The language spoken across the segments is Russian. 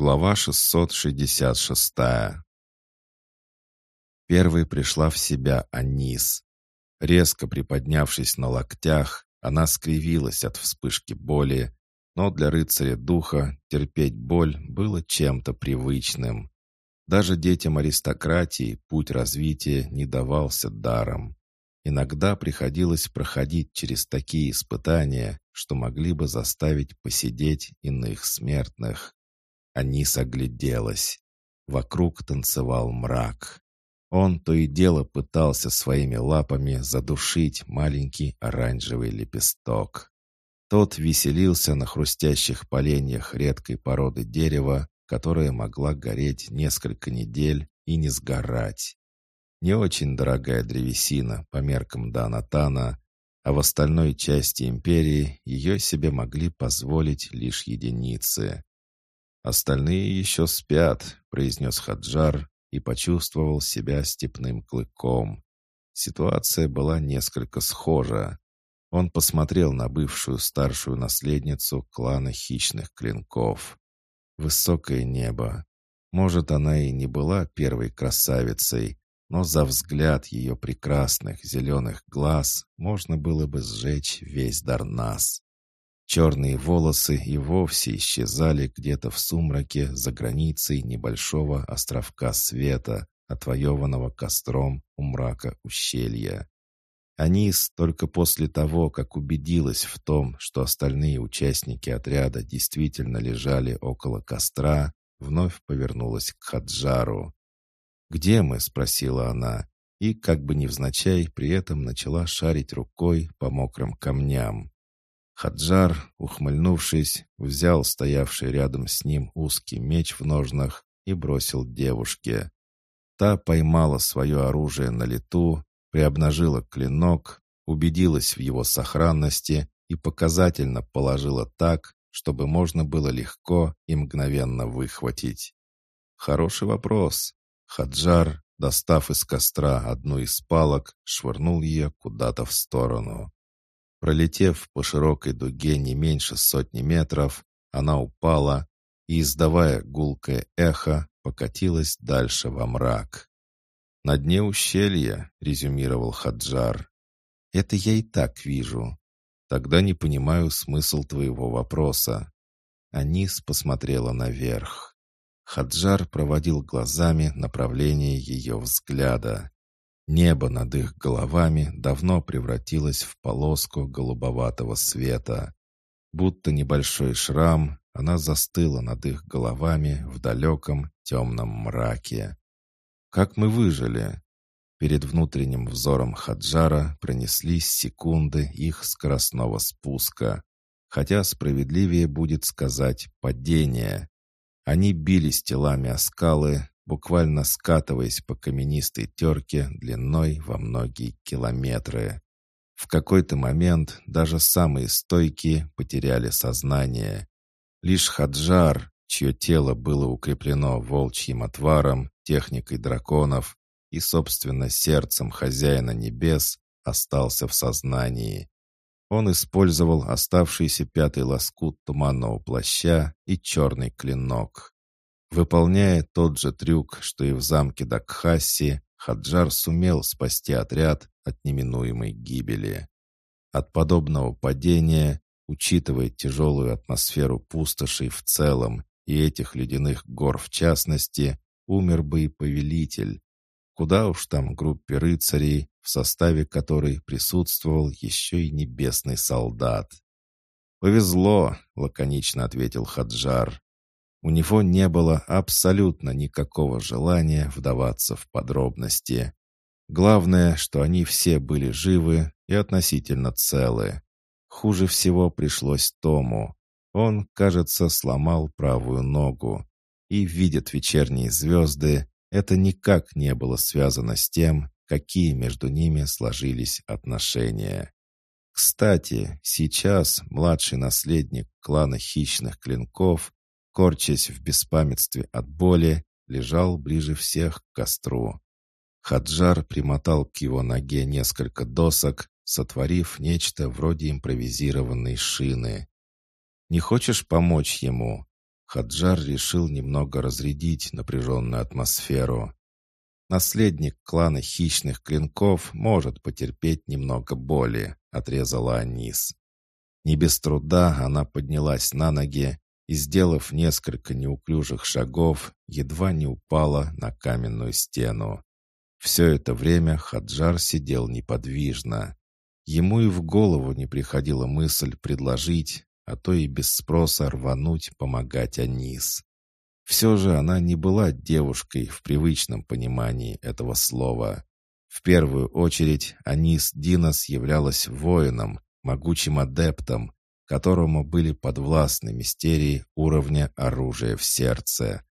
Глава 666 Первой пришла в себя Анис. Резко приподнявшись на локтях, она скривилась от вспышки боли, но для рыцаря духа терпеть боль было чем-то привычным. Даже детям аристократии путь развития не давался даром. Иногда приходилось проходить через такие испытания, что могли бы заставить посидеть иных смертных. Анис огляделась. Вокруг танцевал мрак. Он то и дело пытался своими лапами задушить маленький оранжевый лепесток. Тот веселился на хрустящих поленьях редкой породы дерева, которая могла гореть несколько недель и не сгорать. Не очень дорогая древесина по меркам Данатана, а в остальной части империи ее себе могли позволить лишь единицы. «Остальные еще спят», — произнес Хаджар и почувствовал себя степным клыком. Ситуация была несколько схожа. Он посмотрел на бывшую старшую наследницу клана хищных клинков. Высокое небо. Может, она и не была первой красавицей, но за взгляд ее прекрасных зеленых глаз можно было бы сжечь весь Дарнас. Черные волосы и вовсе исчезали где-то в сумраке за границей небольшого островка света, отвоеванного костром у мрака ущелья. Анис только после того, как убедилась в том, что остальные участники отряда действительно лежали около костра, вновь повернулась к Хаджару. «Где мы?» — спросила она, и, как бы невзначай, при этом начала шарить рукой по мокрым камням. Хаджар, ухмыльнувшись, взял стоявший рядом с ним узкий меч в ножнах и бросил девушке. Та поймала свое оружие на лету, приобнажила клинок, убедилась в его сохранности и показательно положила так, чтобы можно было легко и мгновенно выхватить. Хороший вопрос. Хаджар, достав из костра одну из палок, швырнул ее куда-то в сторону. Пролетев по широкой дуге не меньше сотни метров, она упала и, издавая гулкое эхо, покатилась дальше во мрак. «На дне ущелья», — резюмировал Хаджар. «Это я и так вижу. Тогда не понимаю смысл твоего вопроса». Анис посмотрела наверх. Хаджар проводил глазами направление ее взгляда. Небо над их головами давно превратилось в полоску голубоватого света. Будто небольшой шрам, она застыла над их головами в далеком темном мраке. «Как мы выжили?» Перед внутренним взором Хаджара пронеслись секунды их скоростного спуска. Хотя справедливее будет сказать «падение». Они бились телами о скалы, буквально скатываясь по каменистой терке длиной во многие километры. В какой-то момент даже самые стойкие потеряли сознание. Лишь Хаджар, чье тело было укреплено волчьим отваром, техникой драконов и, собственно, сердцем хозяина небес, остался в сознании. Он использовал оставшийся пятый лоскут туманного плаща и черный клинок. Выполняя тот же трюк, что и в замке Дакхаси, Хаджар сумел спасти отряд от неминуемой гибели. От подобного падения, учитывая тяжелую атмосферу пустошей в целом и этих ледяных гор в частности, умер бы и повелитель. Куда уж там группе рыцарей, в составе которой присутствовал еще и небесный солдат. «Повезло», — лаконично ответил Хаджар. У него не было абсолютно никакого желания вдаваться в подробности. Главное, что они все были живы и относительно целы. Хуже всего пришлось Тому. Он, кажется, сломал правую ногу. И видят вечерние звезды, это никак не было связано с тем, какие между ними сложились отношения. Кстати, сейчас младший наследник клана хищных клинков корчась в беспамятстве от боли, лежал ближе всех к костру. Хаджар примотал к его ноге несколько досок, сотворив нечто вроде импровизированной шины. «Не хочешь помочь ему?» Хаджар решил немного разрядить напряженную атмосферу. «Наследник клана хищных клинков может потерпеть немного боли», — отрезала Анис. Не без труда она поднялась на ноги и, сделав несколько неуклюжих шагов, едва не упала на каменную стену. Все это время Хаджар сидел неподвижно. Ему и в голову не приходила мысль предложить, а то и без спроса рвануть помогать Анис. Все же она не была девушкой в привычном понимании этого слова. В первую очередь Анис Динос являлась воином, могучим адептом, которому были подвластны мистерии уровня оружия в сердце.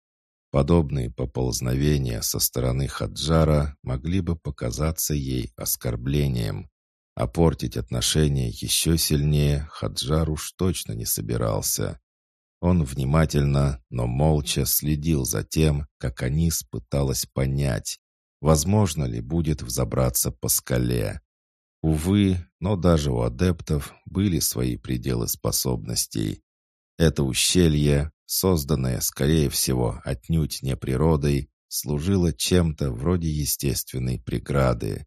Подобные поползновения со стороны Хаджара могли бы показаться ей оскорблением, а портить отношения еще сильнее Хаджар уж точно не собирался. Он внимательно, но молча следил за тем, как Анис пыталась понять, возможно ли будет взобраться по скале. Увы, но даже у адептов были свои пределы способностей. Это ущелье, созданное, скорее всего, отнюдь не природой, служило чем-то вроде естественной преграды.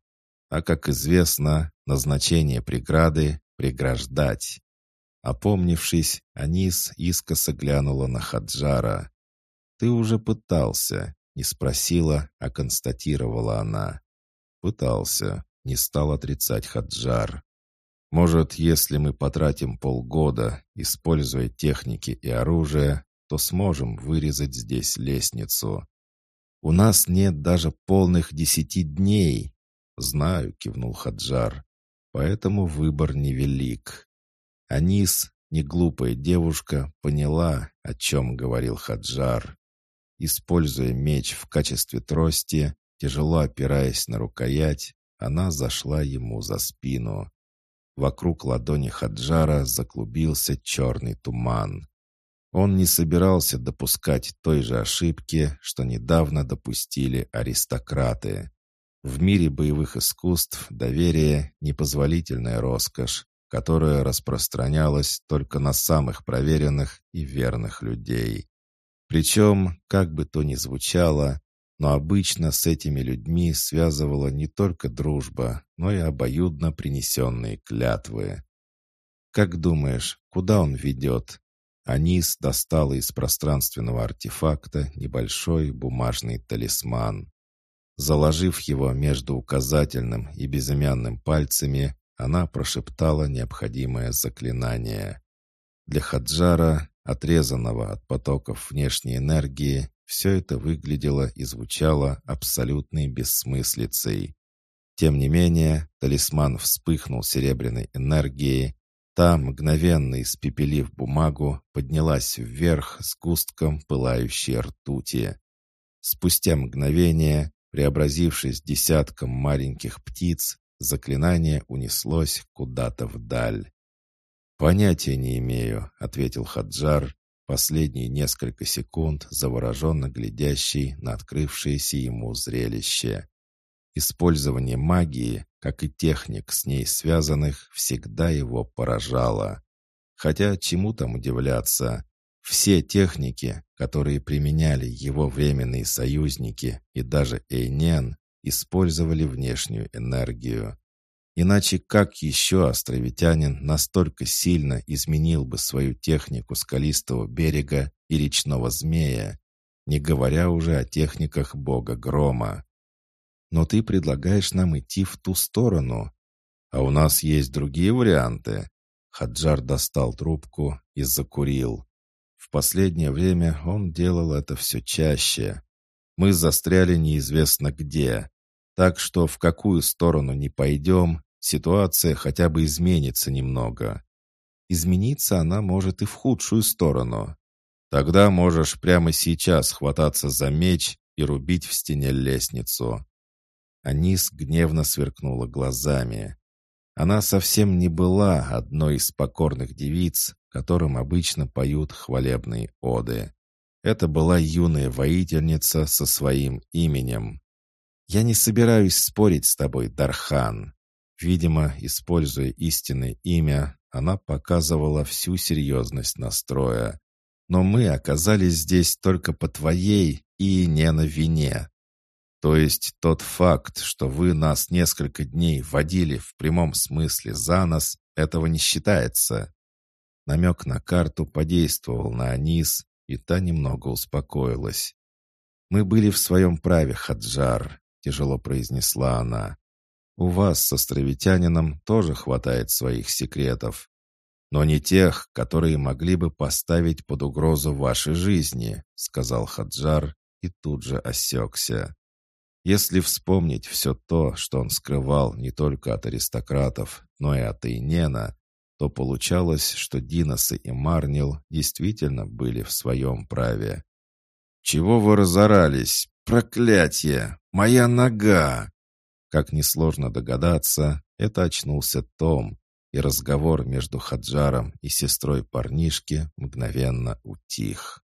А как известно, назначение преграды — преграждать. Опомнившись, Анис искоса глянула на Хаджара. «Ты уже пытался», — не спросила, а констатировала она. «Пытался», не стал отрицать Хаджар. Может, если мы потратим полгода, используя техники и оружие, то сможем вырезать здесь лестницу. У нас нет даже полных десяти дней. Знаю, кивнул Хаджар. Поэтому выбор невелик. Анис, неглупая девушка, поняла, о чем говорил Хаджар. Используя меч в качестве трости, тяжело опираясь на рукоять, она зашла ему за спину. Вокруг ладони Хаджара заклубился черный туман. Он не собирался допускать той же ошибки, что недавно допустили аристократы. В мире боевых искусств доверие — непозволительная роскошь, которая распространялась только на самых проверенных и верных людей. Причем, как бы то ни звучало, но обычно с этими людьми связывала не только дружба, но и обоюдно принесенные клятвы. «Как думаешь, куда он ведет?» Анис достала из пространственного артефакта небольшой бумажный талисман. Заложив его между указательным и безымянным пальцами, она прошептала необходимое заклинание. Для Хаджара, отрезанного от потоков внешней энергии, все это выглядело и звучало абсолютной бессмыслицей. Тем не менее, талисман вспыхнул серебряной энергией, та, мгновенно испепелив бумагу, поднялась вверх с густком пылающей ртути. Спустя мгновение, преобразившись десятком маленьких птиц, заклинание унеслось куда-то вдаль. «Понятия не имею», — ответил Хаджар, Последние несколько секунд завороженно глядящий на открывшееся ему зрелище. Использование магии, как и техник с ней связанных, всегда его поражало. Хотя чему там удивляться? Все техники, которые применяли его временные союзники и даже Эйнен, использовали внешнюю энергию. Иначе как еще островитянин настолько сильно изменил бы свою технику скалистого берега и речного змея, не говоря уже о техниках бога грома? Но ты предлагаешь нам идти в ту сторону. А у нас есть другие варианты. Хаджар достал трубку и закурил. В последнее время он делал это все чаще. Мы застряли неизвестно где. Так что в какую сторону не пойдем, ситуация хотя бы изменится немного. Измениться она может и в худшую сторону. Тогда можешь прямо сейчас хвататься за меч и рубить в стене лестницу. Анис гневно сверкнула глазами. Она совсем не была одной из покорных девиц, которым обычно поют хвалебные оды. Это была юная воительница со своим именем. «Я не собираюсь спорить с тобой, Дархан. Видимо, используя истинное имя, она показывала всю серьезность настроя. Но мы оказались здесь только по твоей и не на вине. То есть тот факт, что вы нас несколько дней водили в прямом смысле за нос, этого не считается. Намек на карту подействовал на Анис, и та немного успокоилась. «Мы были в своем праве, Хаджар», — тяжело произнесла она. «У вас с островитянином тоже хватает своих секретов, но не тех, которые могли бы поставить под угрозу вашей жизни», — сказал Хаджар и тут же осекся. Если вспомнить все то, что он скрывал не только от аристократов, но и от Эйнена, то получалось, что Диносы и Марнил действительно были в своем праве. «Чего вы разорались? Проклятие! Моя нога!» Как несложно догадаться, это очнулся Том, и разговор между Хаджаром и сестрой парнишки мгновенно утих.